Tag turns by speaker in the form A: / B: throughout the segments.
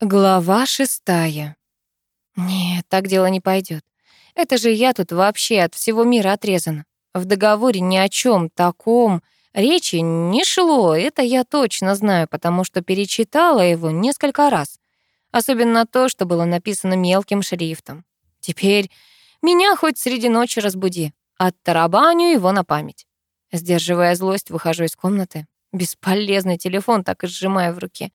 A: Глава шестая. Нет, так дело не пойдет. Это же я тут вообще от всего мира отрезана. В договоре ни о чем таком речи не шло, это я точно знаю, потому что перечитала его несколько раз. Особенно то, что было написано мелким шрифтом. Теперь меня хоть среди ночи разбуди, оттарабаню его на память. Сдерживая злость, выхожу из комнаты. Бесполезный телефон так и сжимаю в руке.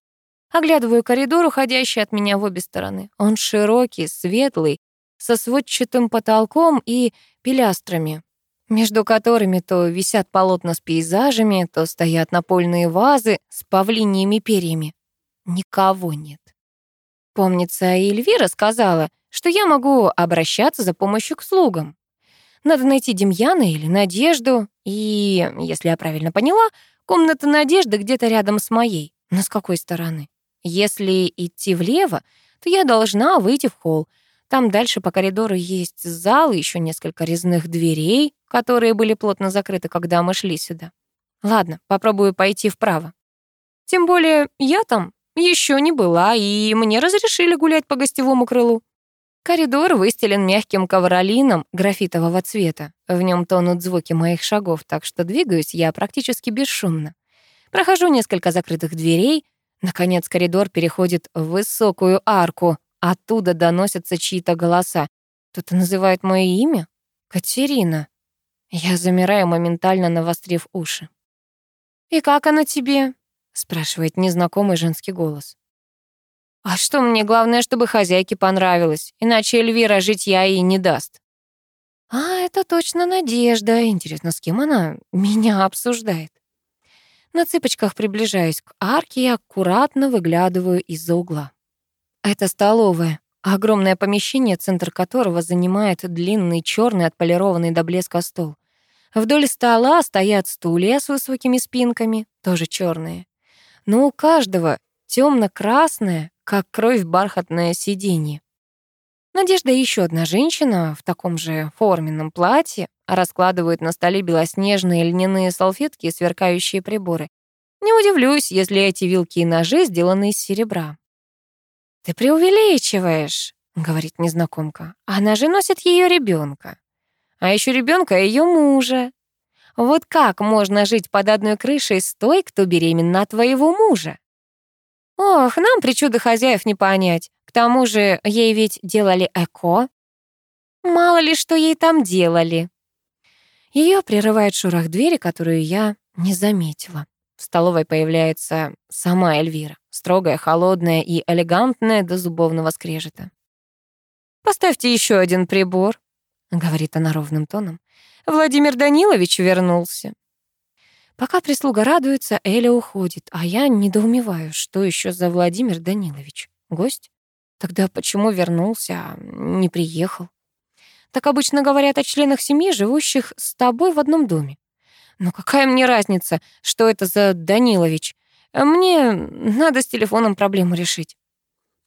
A: Оглядываю коридор, уходящий от меня в обе стороны. Он широкий, светлый, со сводчатым потолком и пилястрами, между которыми то висят полотна с пейзажами, то стоят напольные вазы с павлиньими перьями. Никого нет. Помнится, Эльвира сказала, что я могу обращаться за помощью к слугам. Надо найти Демьяна или Надежду, и, если я правильно поняла, комната Надежды где-то рядом с моей. Но с какой стороны? Если идти влево, то я должна выйти в холл. Там дальше по коридору есть зал и еще несколько резных дверей, которые были плотно закрыты, когда мы шли сюда. Ладно, попробую пойти вправо. Тем более я там еще не была, и мне разрешили гулять по гостевому крылу. Коридор выстелен мягким ковролином графитового цвета. В нем тонут звуки моих шагов, так что двигаюсь я практически бесшумно. Прохожу несколько закрытых дверей, Наконец коридор переходит в высокую арку. Оттуда доносятся чьи-то голоса. Кто-то называет мое имя? Катерина. Я замираю, моментально навострив уши. «И как она тебе?» — спрашивает незнакомый женский голос. «А что мне главное, чтобы хозяйке понравилось, иначе Эльвира жить я ей не даст». «А, это точно Надежда. Интересно, с кем она меня обсуждает?» На цыпочках приближаюсь к арке и аккуратно выглядываю из-за угла. Это столовая, огромное помещение, центр которого занимает длинный черный отполированный до блеска стол. Вдоль стола стоят стулья с высокими спинками, тоже черные. Но у каждого темно-красное, как кровь бархатное сиденье. Надежда еще одна женщина в таком же форменном платье раскладывает на столе белоснежные льняные салфетки и сверкающие приборы. Не удивлюсь, если эти вилки и ножи сделаны из серебра. «Ты преувеличиваешь», — говорит незнакомка. «Она же носит ее ребенка, А еще ребенка ее мужа. Вот как можно жить под одной крышей с той, кто беременна от твоего мужа? Ох, нам причуды хозяев не понять. К тому же ей ведь делали эко. Мало ли, что ей там делали. Ее прерывает шорох двери, которую я не заметила. В столовой появляется сама Эльвира, строгая, холодная и элегантная до зубовного скрежета. «Поставьте еще один прибор», — говорит она ровным тоном. «Владимир Данилович вернулся». Пока прислуга радуется, Эля уходит, а я недоумеваю, что еще за Владимир Данилович? Гость? Тогда почему вернулся, а не приехал? Так обычно говорят о членах семьи, живущих с тобой в одном доме. Но какая мне разница, что это за Данилович? Мне надо с телефоном проблему решить.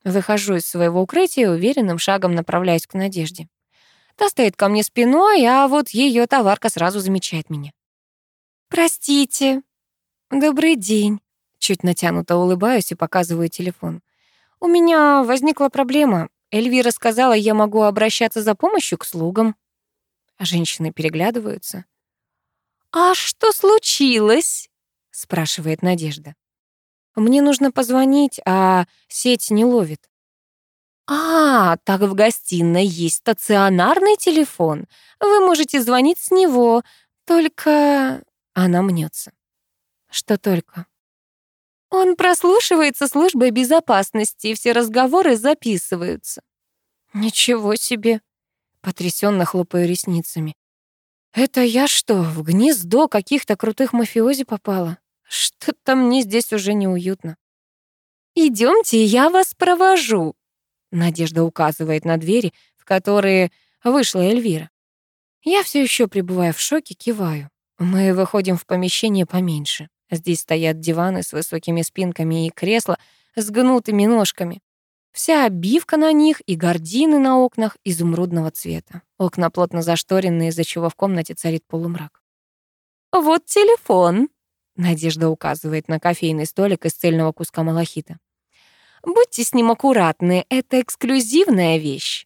A: Выхожу из своего укрытия уверенным шагом направляюсь к Надежде. Та стоит ко мне спиной, а вот ее товарка сразу замечает меня. «Простите». «Добрый день». Чуть натянуто улыбаюсь и показываю телефон. «У меня возникла проблема. Эльвира сказала, я могу обращаться за помощью к слугам». Женщины переглядываются. «А что случилось?» — спрашивает Надежда. «Мне нужно позвонить, а сеть не ловит». «А, так в гостиной есть стационарный телефон. Вы можете звонить с него, только...» Она мнется. Что только. Он прослушивается службой безопасности, и все разговоры записываются. Ничего себе. Потрясенно хлопаю ресницами. Это я что, в гнездо каких-то крутых мафиози попала? Что-то мне здесь уже неуютно. Идемте, я вас провожу. Надежда указывает на двери, в которые вышла Эльвира. Я все еще пребываю в шоке, киваю. Мы выходим в помещение поменьше. Здесь стоят диваны с высокими спинками и кресла с гнутыми ножками. Вся обивка на них и гардины на окнах изумрудного цвета. Окна плотно зашторенные, из-за чего в комнате царит полумрак. «Вот телефон», — Надежда указывает на кофейный столик из цельного куска малахита. Будьте с ним аккуратны, это эксклюзивная вещь.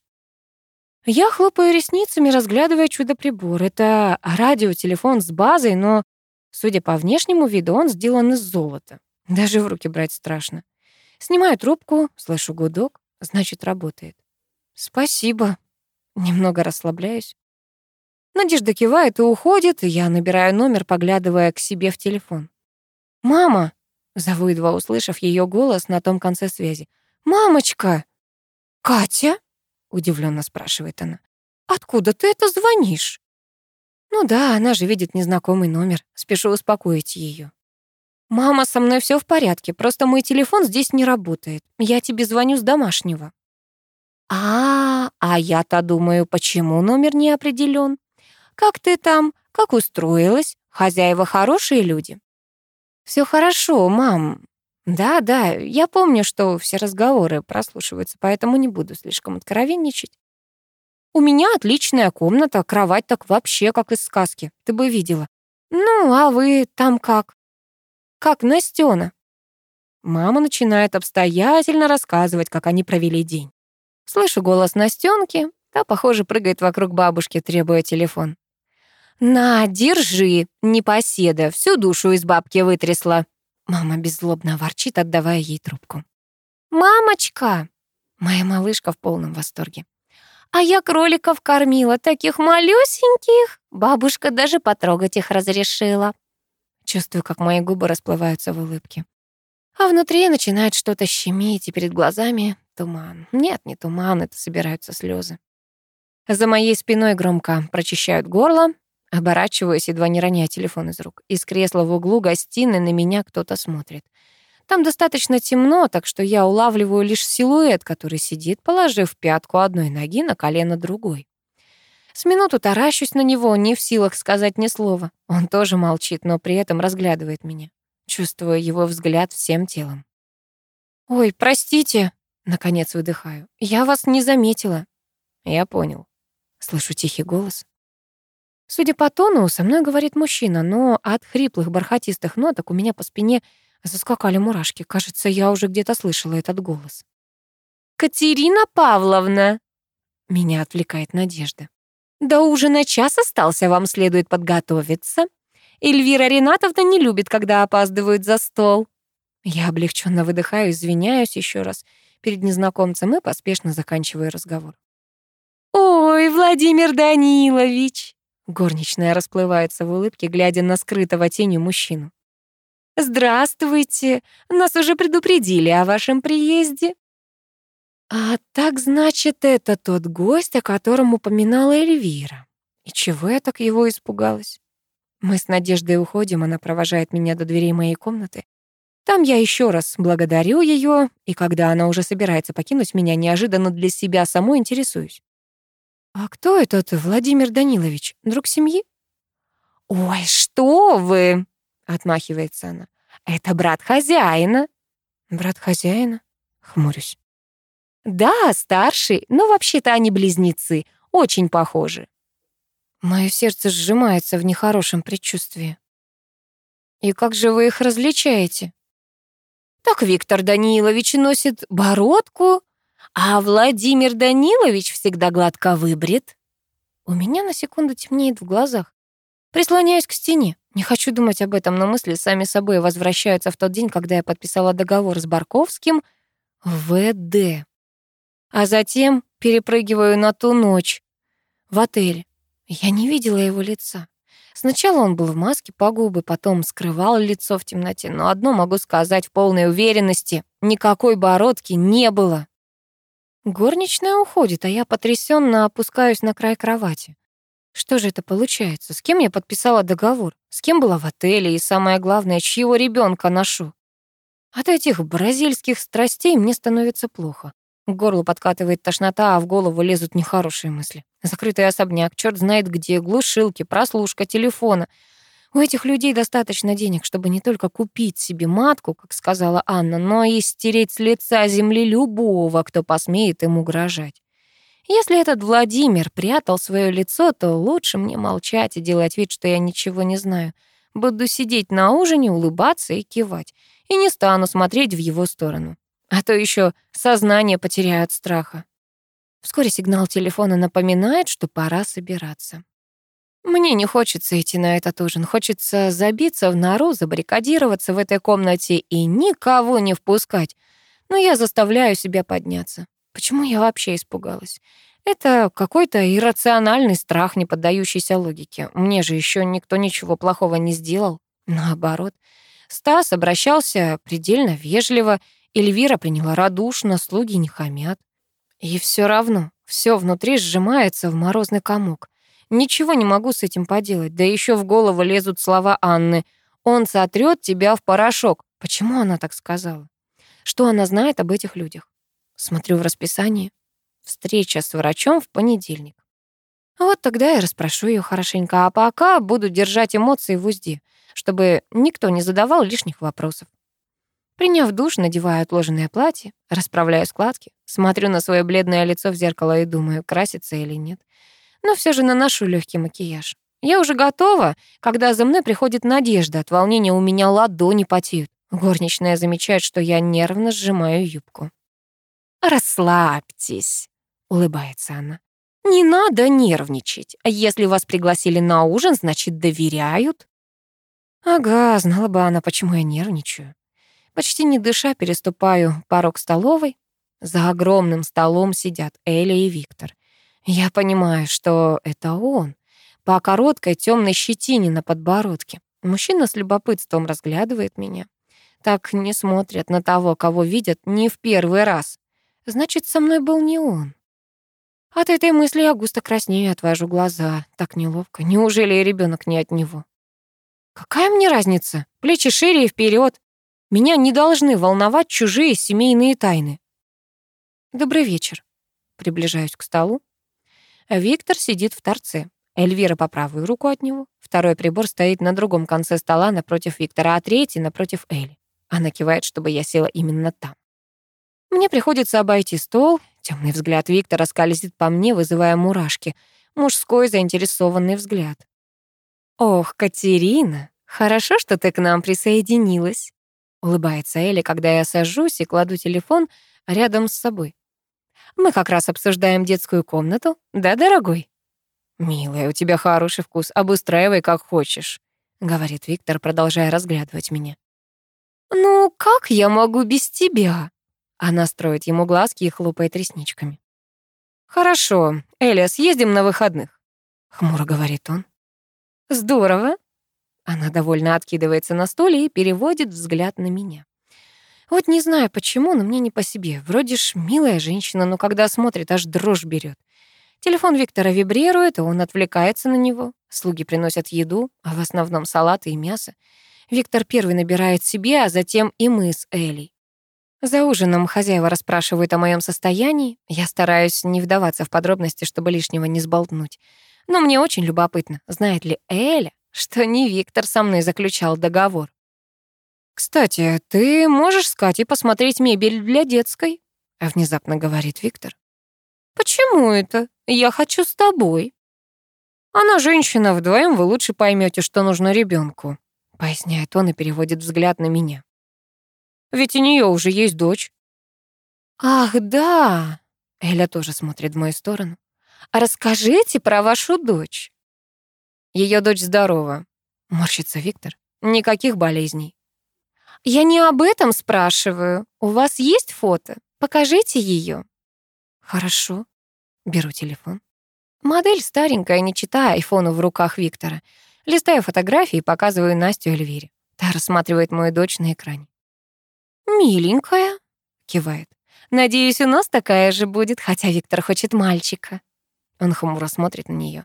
A: Я хлопаю ресницами, разглядывая чудо-прибор. Это радиотелефон с базой, но, судя по внешнему виду, он сделан из золота. Даже в руки брать страшно. Снимаю трубку, слышу гудок, значит, работает. Спасибо. Немного расслабляюсь. Надежда кивает и уходит, и я набираю номер, поглядывая к себе в телефон. «Мама!» — зову, едва услышав ее голос на том конце связи. «Мамочка!» «Катя?» — удивленно спрашивает она. «Откуда ты это звонишь?» Ну да, она же видит незнакомый номер. Спешу успокоить ее. «Мама, со мной все в порядке, просто мой телефон здесь не работает. Я тебе звоню с домашнего». «А, а я-то думаю, почему номер не определен? Как ты там? Как устроилась? Хозяева хорошие люди?» Все хорошо, мам. Да, да, я помню, что все разговоры прослушиваются, поэтому не буду слишком откровенничать. У меня отличная комната, кровать так вообще как из сказки, ты бы видела. Ну, а вы там как? Как Настёна? Мама начинает обстоятельно рассказывать, как они провели день. Слышу голос Настёнки, та, похоже, прыгает вокруг бабушки, требуя телефон. «На, держи, непоседа, всю душу из бабки вытрясла». Мама беззлобно ворчит, отдавая ей трубку. «Мамочка!» Моя малышка в полном восторге. «А я кроликов кормила, таких малюсеньких. Бабушка даже потрогать их разрешила». Чувствую, как мои губы расплываются в улыбке. А внутри начинает что-то щемить, и перед глазами туман. Нет, не туман, это собираются слезы. За моей спиной громко прочищают горло, Оборачиваюсь, едва не роняя телефон из рук. Из кресла в углу гостиной на меня кто-то смотрит. Там достаточно темно, так что я улавливаю лишь силуэт, который сидит, положив пятку одной ноги на колено другой. С минуту таращусь на него, не в силах сказать ни слова. Он тоже молчит, но при этом разглядывает меня. Чувствую его взгляд всем телом. «Ой, простите», — наконец выдыхаю. «Я вас не заметила». «Я понял». Слышу тихий голос. Судя по тону, со мной говорит мужчина, но от хриплых бархатистых ноток у меня по спине заскакали мурашки. Кажется, я уже где-то слышала этот голос. «Катерина Павловна!» Меня отвлекает Надежда. «До ужина час остался, вам следует подготовиться. Эльвира Ринатовна не любит, когда опаздывают за стол». Я облегченно выдыхаю, извиняюсь еще раз перед незнакомцем и поспешно заканчиваю разговор. «Ой, Владимир Данилович!» Горничная расплывается в улыбке, глядя на скрытого тенью мужчину. «Здравствуйте! Нас уже предупредили о вашем приезде». «А так, значит, это тот гость, о котором упоминала Эльвира. И чего я так его испугалась?» Мы с Надеждой уходим, она провожает меня до дверей моей комнаты. Там я еще раз благодарю ее, и когда она уже собирается покинуть меня, неожиданно для себя самой интересуюсь. «А кто этот Владимир Данилович? Друг семьи?» «Ой, что вы!» — отмахивается она. «Это брат хозяина». «Брат хозяина?» — хмурюсь. «Да, старший, но вообще-то они близнецы, очень похожи». Мое сердце сжимается в нехорошем предчувствии. «И как же вы их различаете?» «Так Виктор Данилович носит бородку, а Владимир Данилович всегда гладко выбрит. У меня на секунду темнеет в глазах. Прислоняюсь к стене. Не хочу думать об этом, но мысли сами собой возвращаются в тот день, когда я подписала договор с Барковским ВД. А затем перепрыгиваю на ту ночь в отеле. Я не видела его лица. Сначала он был в маске по губы, потом скрывал лицо в темноте, но одно могу сказать в полной уверенности — никакой бородки не было. Горничная уходит, а я потрясенно опускаюсь на край кровати. Что же это получается? С кем я подписала договор? С кем была в отеле? И самое главное, чьего ребенка ношу? От этих бразильских страстей мне становится плохо. К горлу подкатывает тошнота, а в голову лезут нехорошие мысли. Закрытый особняк, черт знает где, глушилки, прослушка телефона — у этих людей достаточно денег, чтобы не только купить себе матку, как сказала Анна, но и стереть с лица земли любого, кто посмеет им угрожать. Если этот Владимир прятал свое лицо, то лучше мне молчать и делать вид, что я ничего не знаю. Буду сидеть на ужине, улыбаться и кивать. И не стану смотреть в его сторону. А то еще сознание потеряю от страха. Вскоре сигнал телефона напоминает, что пора собираться. Мне не хочется идти на этот ужин. Хочется забиться в нору, забаррикадироваться в этой комнате и никого не впускать. Но я заставляю себя подняться. Почему я вообще испугалась? Это какой-то иррациональный страх, не поддающийся логике. Мне же еще никто ничего плохого не сделал. Наоборот, Стас обращался предельно вежливо, Эльвира приняла радушно, слуги не хамят. И все равно, все внутри сжимается в морозный комок. Ничего не могу с этим поделать. Да еще в голову лезут слова Анны. «Он сотрет тебя в порошок». Почему она так сказала? Что она знает об этих людях? Смотрю в расписание. Встреча с врачом в понедельник. Вот тогда я расспрошу ее хорошенько, а пока буду держать эмоции в узде, чтобы никто не задавал лишних вопросов. Приняв душ, надеваю отложенное платье, расправляю складки, смотрю на свое бледное лицо в зеркало и думаю, краситься или нет но все же наношу легкий макияж. Я уже готова, когда за мной приходит надежда. От волнения у меня ладони потеют. Горничная замечает, что я нервно сжимаю юбку. «Расслабьтесь», — улыбается она. «Не надо нервничать. Если вас пригласили на ужин, значит, доверяют». Ага, знала бы она, почему я нервничаю. Почти не дыша, переступаю порог столовой. За огромным столом сидят Эля и Виктор. Я понимаю, что это он. По короткой темной щетине на подбородке. Мужчина с любопытством разглядывает меня. Так не смотрят на того, кого видят не в первый раз. Значит, со мной был не он. От этой мысли я густо краснею и отвожу глаза. Так неловко. Неужели и ребенок не от него? Какая мне разница? Плечи шире и вперед. Меня не должны волновать чужие семейные тайны. Добрый вечер. Приближаюсь к столу. Виктор сидит в торце. Эльвира по правую руку от него. Второй прибор стоит на другом конце стола напротив Виктора, а третий напротив Эли. Она кивает, чтобы я села именно там. Мне приходится обойти стол. Темный взгляд Виктора скользит по мне, вызывая мурашки. Мужской заинтересованный взгляд. «Ох, Катерина, хорошо, что ты к нам присоединилась», улыбается Эли, когда я сажусь и кладу телефон рядом с собой. Мы как раз обсуждаем детскую комнату, да, дорогой?» «Милая, у тебя хороший вкус, обустраивай как хочешь», — говорит Виктор, продолжая разглядывать меня. «Ну, как я могу без тебя?» Она строит ему глазки и хлопает ресничками. «Хорошо, Эля, съездим на выходных», — хмуро говорит он. «Здорово». Она довольно откидывается на стуле и переводит взгляд на меня. Вот не знаю почему, но мне не по себе. Вроде ж милая женщина, но когда смотрит, аж дрожь берет. Телефон Виктора вибрирует, и он отвлекается на него. Слуги приносят еду, а в основном салаты и мясо. Виктор первый набирает себе, а затем и мы с Элей. За ужином хозяева расспрашивают о моем состоянии. Я стараюсь не вдаваться в подробности, чтобы лишнего не сболтнуть. Но мне очень любопытно, знает ли Эля, что не Виктор со мной заключал договор. «Кстати, ты можешь с Катей посмотреть мебель для детской?» — внезапно говорит Виктор. «Почему это? Я хочу с тобой». «Она женщина, вдвоем вы лучше поймете, что нужно ребенку, поясняет он и переводит взгляд на меня. «Ведь у нее уже есть дочь». «Ах, да!» — Эля тоже смотрит в мою сторону. «Расскажите про вашу дочь». Ее дочь здорова», — морщится Виктор. «Никаких болезней». «Я не об этом спрашиваю. У вас есть фото? Покажите ее. «Хорошо». Беру телефон. Модель старенькая, не читая айфону в руках Виктора. Листаю фотографии и показываю Настю Эльвире. Та рассматривает мою дочь на экране. «Миленькая», — кивает. «Надеюсь, у нас такая же будет, хотя Виктор хочет мальчика». Он хмуро смотрит на нее,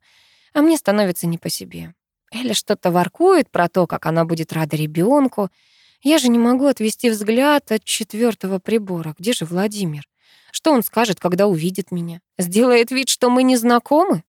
A: а мне становится не по себе. Эля что-то воркует про то, как она будет рада ребенку, я же не могу отвести взгляд от четвертого прибора. Где же Владимир? Что он скажет, когда увидит меня? Сделает вид, что мы не знакомы?